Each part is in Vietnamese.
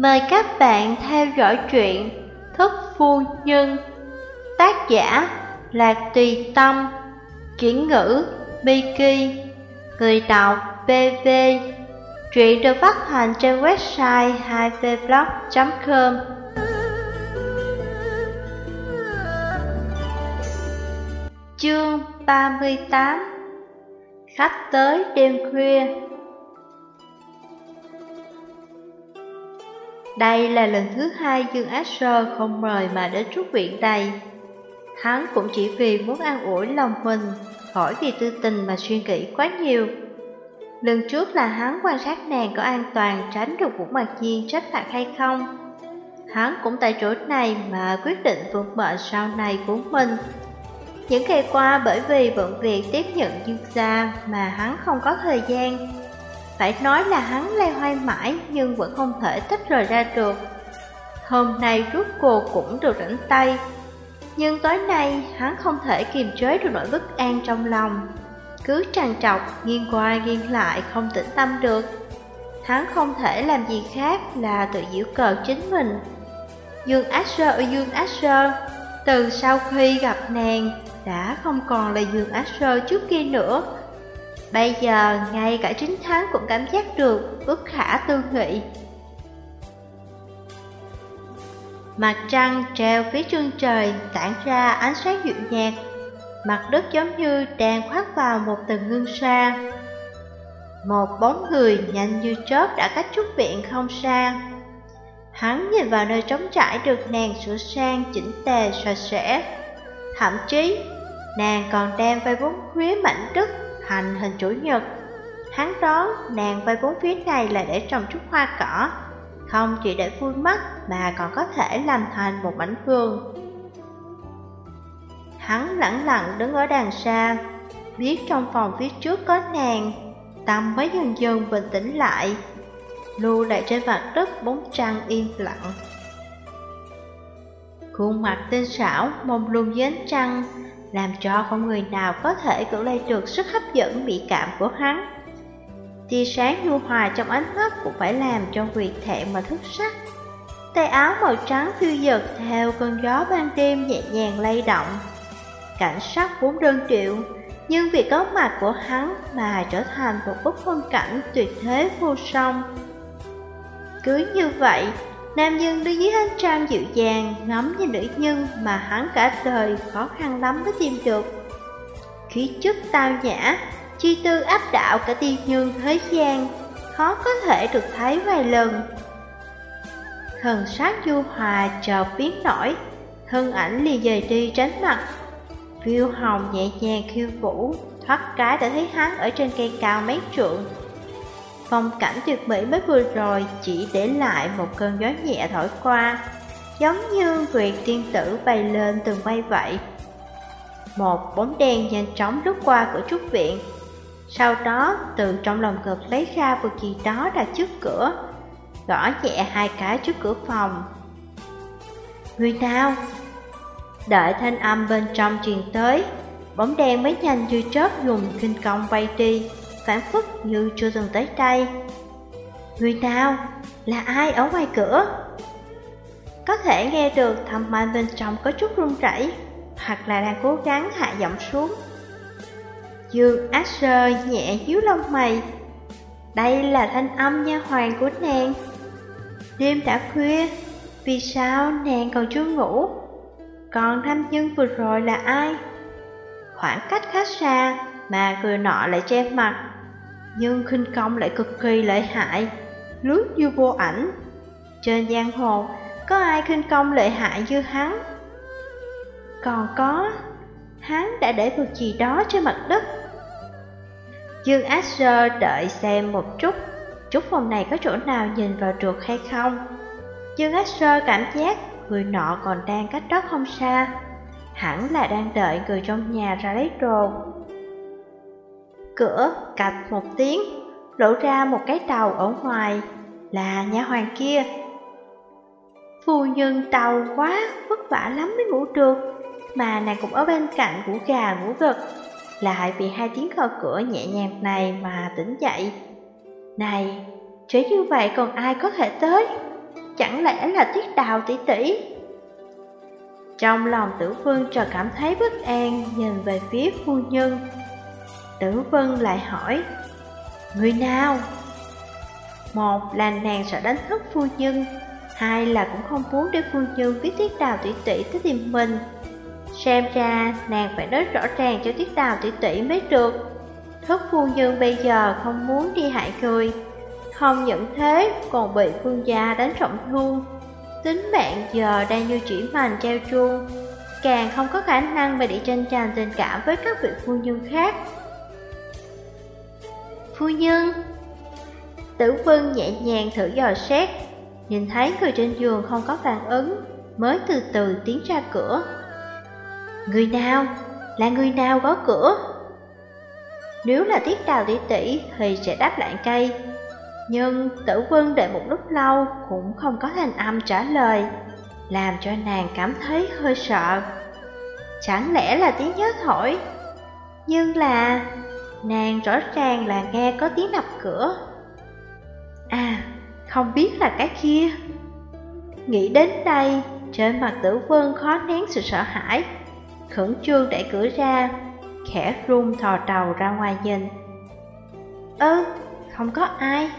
Mời các bạn theo dõi truyện Thức Phu Nhân. Tác giả Lạc Tùy Tâm. Chuyển ngữ Biki Người đọc BV Truyện được phát hành trên website 2vblog.com Chương 38 Khách tới đêm khuya. Đây là lần thứ hai Dương Asher không mời mà đến trúc viện đây. Hắn cũng chỉ vì muốn an ủi lòng mình, khỏi vì tư tình mà suy nghĩ quá nhiều. Lần trước là hắn quan sát nàng có an toàn tránh được Vũ Mạc Nhiên trách phạt hay không. Hắn cũng tại chỗ này mà quyết định vận mệnh sau này của mình. Những ngày qua bởi vì bận việc tiếp nhận dương gia mà hắn không có thời gian phải nói là hắn lay hoay mãi nhưng vẫn không thể tách rời ra được. Hôm nay rút cô cũng được rảnh tay. Nhưng tối nay hắn không thể kiềm chế được nỗi bất an trong lòng. Cứ tràn trọc, nghiêng qua nghiêng lại không tĩnh tâm được. Hắn không thể làm gì khác là tự giễu cợt chính mình. Dương Asher ở Dương Asher, từ sau khi gặp nàng đã không còn là Dương Asher trước kia nữa Bây giờ, ngay cả chính hắn cũng cảm giác được bức khả tư nghị. Mặt trăng treo phía chân trời tản ra ánh sáng dịu nhạt, mặt đất giống như đang khoác vào một tầng ngưng sa. Một bóng người nhanh như chớp đã cách chút viện không xa. Hắn nhìn vào nơi trống trải được nàng sửa sang chỉnh tề sạch sẽ. Thậm chí, nàng còn đem vây vốn khuyế mảnh đất thành hình chủ nhật. Hắn đó, nàng vây bốn phía này là để trồng chút hoa cỏ, không chỉ để vui mắt mà còn có thể làm thành một mảnh vườn. Hắn lẳng lặng đứng ở đằng xa, biết trong phòng phía trước có nàng, tâm mới dần dần bình tĩnh lại, lưu lại trên mặt đất bốn trăng im lặng. Khuôn mặt tinh xảo, mông lung dưới ánh trăng, làm cho không người nào có thể cưỡng lây được sức hấp dẫn bị cảm của hắn. Tia sáng nhu hòa trong ánh mắt cũng phải làm cho Nguyệt thẹn mà thức sắc. Tay áo màu trắng phiêu giật theo cơn gió ban đêm nhẹ nhàng lay động. Cảnh sắc vốn đơn điệu, nhưng vì có mặt của hắn mà trở thành một bức phong cảnh tuyệt thế vô song. Cứ như vậy, Nam nhân đứng dưới ánh trăng dịu dàng ngắm nhìn nữ nhân mà hắn cả đời khó khăn lắm mới tìm được. Khí chất tao nhã, chi tư áp đạo cả tiên nhân thế gian, khó có thể được thấy vài lần. Thần sát du hòa chợt biến nổi, thân ảnh liền dời đi tránh mặt. Phiêu hồng nhẹ nhàng khiêu vũ, thoát cái đã thấy hắn ở trên cây cao mấy trượng, Phong cảnh tuyệt mỹ mới vừa rồi chỉ để lại một cơn gió nhẹ thổi qua, giống như việc tiên tử bay lên từng bay vậy. Một bóng đen nhanh chóng lướt qua cửa trúc viện, sau đó từ trong lòng ngực lấy ra vật gì đó đặt trước cửa, gõ nhẹ hai cái trước cửa phòng. Người nào? Đợi thanh âm bên trong truyền tới, bóng đen mới nhanh như chớp dùng kinh công bay đi phản phất như chưa từng tới đây. Người nào? Là ai ở ngoài cửa? Có thể nghe được thầm mai bên trong có chút run rẩy, hoặc là đang cố gắng hạ giọng xuống. Dương Asher nhẹ nhíu lông mày. Đây là thanh âm nha hoàng của nàng. Đêm đã khuya, vì sao nàng còn chưa ngủ? Còn nam nhân vừa rồi là ai? Khoảng cách khá xa mà người nọ lại che mặt nhưng khinh công lại cực kỳ lợi hại, lướt như vô ảnh. Trên giang hồ, có ai khinh công lợi hại như hắn? Còn có, hắn đã để vật gì đó trên mặt đất. Dương Asher đợi xem một chút, chút phòng này có chỗ nào nhìn vào được hay không. Dương Asher cảm giác người nọ còn đang cách đó không xa, hẳn là đang đợi người trong nhà ra lấy đồ. Cửa cạch một tiếng, lộ ra một cái đầu ở ngoài, là nhà hoàng kia. Phu nhân tàu quá, vất vả lắm mới ngủ được, mà nàng cũng ở bên cạnh của gà ngủ gật, lại vì hai tiếng gõ cửa nhẹ nhàng này mà tỉnh dậy. Này, chỉ như vậy còn ai có thể tới? chẳng lẽ là tuyết đào tỷ tỷ? Trong lòng tử vương chợt cảm thấy bất an nhìn về phía phu nhân Tử vân lại hỏi, Người nào? Một là nàng sợ đánh thức phu nhân, Hai là cũng không muốn để phu nhân biết tiết đào tỷ tỷ tới tìm mình. Xem ra nàng phải nói rõ ràng cho tiết đào tỷ tỷ mới được. Thức phu nhân bây giờ không muốn đi hại người, Không những thế còn bị phương gia đánh trọng thương. Tính mạng giờ đang như chỉ mành treo chuông, Càng không có khả năng mà để tranh giành tình cảm với các vị phu nhân khác. Phu nhân. Tử Vân nhẹ nhàng thử dò xét, Nhìn thấy người trên giường không có phản ứng, Mới từ từ tiến ra cửa. Người nào? Là người nào gõ cửa? Nếu là tiết đào tỷ tỷ thì sẽ đáp lại cây Nhưng tử quân đợi một lúc lâu cũng không có thành âm trả lời, Làm cho nàng cảm thấy hơi sợ. Chẳng lẽ là tiếng nhớ thổi? Nhưng là nàng rõ ràng là nghe có tiếng đập cửa. À không biết là cái kia. Nghĩ đến đây Trên mặt tử quân khó nén sự sợ hãi. Khẩn trương đẩy cửa ra Khẽ run thò đầu ra ngoài nhìn. Ơ, không có ai.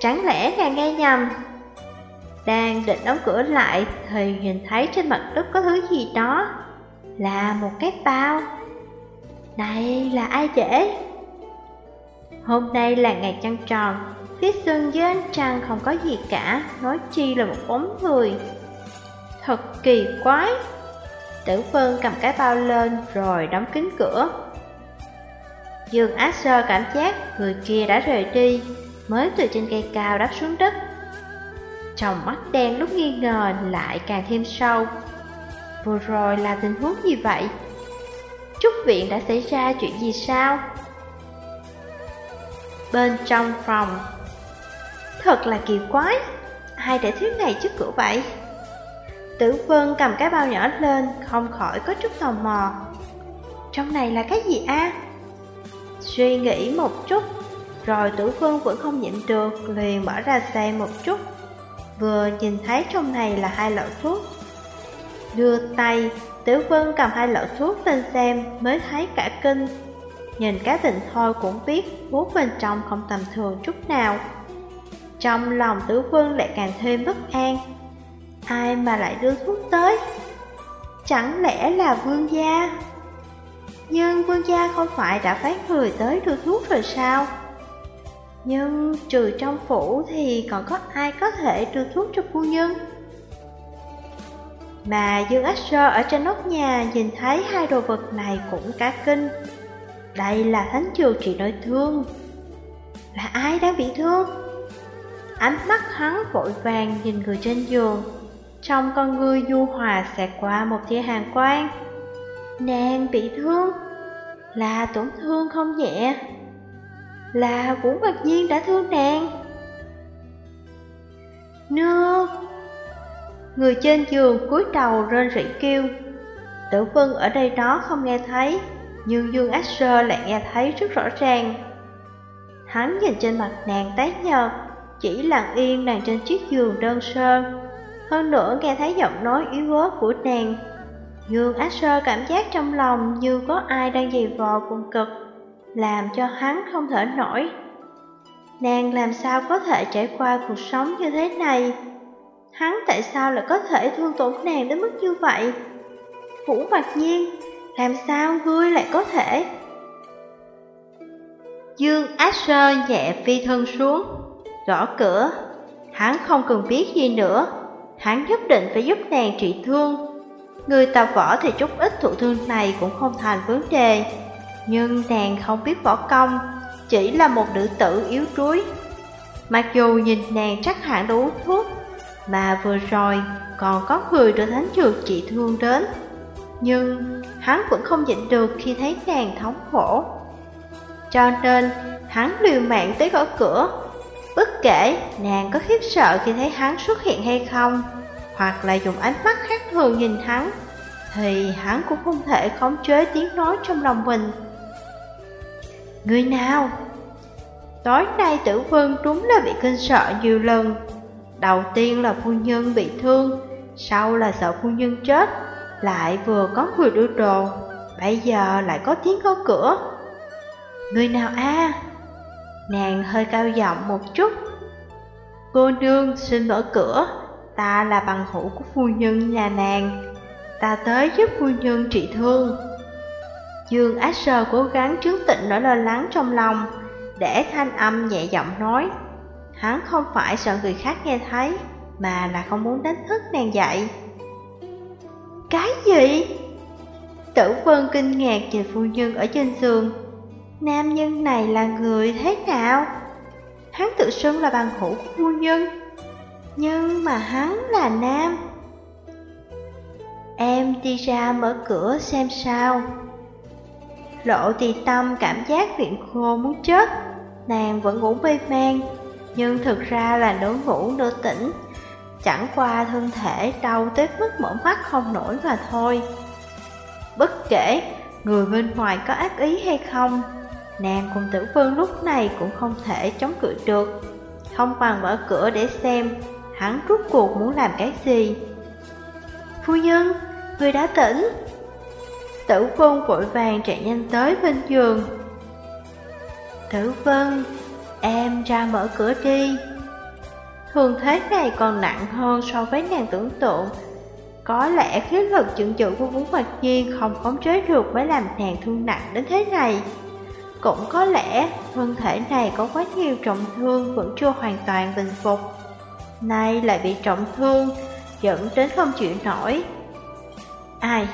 Chẳng lẽ nàng nghe nhầm? Đang định đóng cửa lại Thì nhìn thấy trên mặt đất có thứ gì đó. Là một cái bao. Này là ai dễ? Hôm nay là ngày trăng tròn. Phía xuân dưới ánh trăng không có gì cả, Nói chi là một bóng người. Thật kỳ quái. Tử Vân cầm cái bao lên rồi đóng kín cửa. Dương Ác Sơ cảm giác người kia đã rời đi, Mới từ trên cây cao đáp xuống đất. Trong mắt đen lúc nghi ngờ lại càng thêm sâu. Vừa rồi là tình huống gì vậy? Trúc viện đã xảy ra chuyện gì sao? Bên trong phòng. Thật là kỳ quái hai để thiếu này trước cửa vậy? Tử Vân cầm cái bao nhỏ lên, Không khỏi có chút tò mò. Trong này là cái gì a? Suy nghĩ một chút, Rồi Tử Vân vẫn không nhịn được, Liền mở ra xem một chút. Vừa nhìn thấy trong này là hai lọ thuốc. Đưa tay, Tử Vân cầm hai lọ thuốc lên xem, Mới thấy cả kinh. Nhìn cá vịnh thôi cũng biết Thuốc bên trong không tầm thường chút nào Trong lòng Tử vương lại càng thêm bất an Ai mà lại đưa thuốc tới? Chẳng lẽ là vương gia? Nhưng vương gia không phải đã phát người tới đưa thuốc rồi sao? Nhưng trừ trong phủ thì còn có ai có thể đưa thuốc cho phu nhân? Mà Dương Ác Sơ ở trên nóc nhà nhìn thấy hai đồ vật này cũng cả kinh. Đây là thánh trường trị nội thương. Là ai đang bị thương? Ánh mắt hắn vội vàng nhìn người trên giường. Trong con ngươi du hòa xẹt qua một tia hàng quang. Nàng bị thương? Là tổn thương không nhẹ? Là Vũ Bạc Nhiên đã thương nàng? Nước Người trên giường cúi đầu rên rỉ kêu. Tử Vân ở đây đó không nghe thấy. Nhưng Dương Asher lại nghe thấy rất rõ ràng. Hắn nhìn trên mặt nàng tái nhợt, Chỉ lặng yên nằm trên chiếc giường đơn sơ. Hơn nữa nghe thấy giọng nói yếu ớt của nàng. Dương Ác Sơ cảm giác trong lòng như có ai đang dày vò cùng cực, Làm cho hắn không thở nổi. Nàng làm sao có thể trải qua cuộc sống như thế này? Hắn tại sao lại có thể thương tổn nàng đến mức như vậy? Vũ Mạc Nhiên làm sao ngươi lại có thể Dương Ác Sơ nhẹ phi thân xuống Gõ cửa Hắn không cần biết gì nữa hắn nhất định phải giúp nàng trị thương. Người tập võ thì chút ít thụ thương này cũng không thành vấn đề, nhưng nàng không biết võ công, chỉ là một nữ tử yếu đuối. Mặc dù nhìn nàng chắc hẳn đã uống thuốc, mà vừa rồi còn có người đưa thánh dược trị thương đến. Nhưng hắn vẫn không nhịn được khi thấy nàng thống khổ. Cho nên hắn liều mạng tới gõ cửa Bất kể nàng có khiếp sợ khi thấy hắn xuất hiện hay không Hoặc là dùng ánh mắt khác thường nhìn hắn Thì hắn cũng không thể khống chế tiếng nói trong lòng mình Người nào? Tối nay tử vân đúng là bị kinh sợ nhiều lần Đầu tiên là phu nhân bị thương, sau là sợ phu nhân chết, lại vừa có người đưa đồ, bây giờ lại có tiếng có cửa. Người nào a? Nàng hơi cao giọng một chút. Cô nương xin mở cửa, ta là bằng hữu của phu nhân nhà nàng, ta tới giúp phu nhân trị thương. Dương Ác Sơ cố gắng trấn tĩnh nỗi lo lắng trong lòng, để thanh âm nhẹ giọng nói. Hắn không phải sợ người khác nghe thấy, mà là không muốn đánh thức nàng dậy. Cái gì? Tử Vân kinh ngạc nhìn phu nhân ở trên giường. Nam nhân này là người thế nào? Hắn tự xưng là bằng hữu của phu nhân, nhưng mà hắn là nam. Em đi ra mở cửa xem sao. Lộ tì tâm cảm giác miệng khô muốn chết, nàng vẫn ngủ mê man, nhưng thực ra là nửa ngủ nửa tỉnh, chẳng qua thân thể đau tới mức mở mắt không nổi mà thôi. Bất kể người bên ngoài có ác ý hay không, nàng cùng tử vương lúc này cũng không thể chống cự được. Không bằng mở cửa để xem hắn rút cuộc muốn làm cái gì. Phu nhân, người đã tỉnh. Tử vân vội vàng chạy nhanh tới bên giường. Tử vân, em ra mở cửa đi. Thường thế này còn nặng hơn so với nàng tưởng tượng. Có lẽ khí lực chững chữ của Vũ Mạc Nhiên không khống chế được mới làm nàng thương nặng đến thế này. Cũng có lẽ thân thể này có quá nhiều trọng thương vẫn chưa hoàn toàn bình phục. Nay lại bị trọng thương, dẫn đến không chịu nổi. Ai?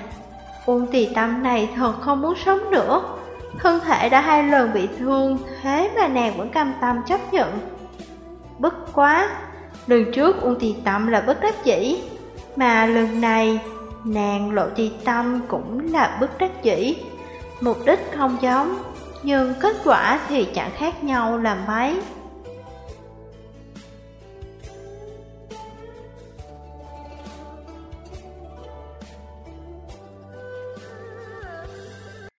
Uông tỳ tâm này thật không muốn sống nữa. Thân thể đã hai lần bị thương, thế mà nàng vẫn cam tâm chấp nhận. Bất quá, lần trước Uông tì tâm là bất đắc dĩ, mà lần này nàng lộ tì tâm cũng là bất đắc dĩ. Mục đích không giống, nhưng kết quả thì chẳng khác nhau là mấy.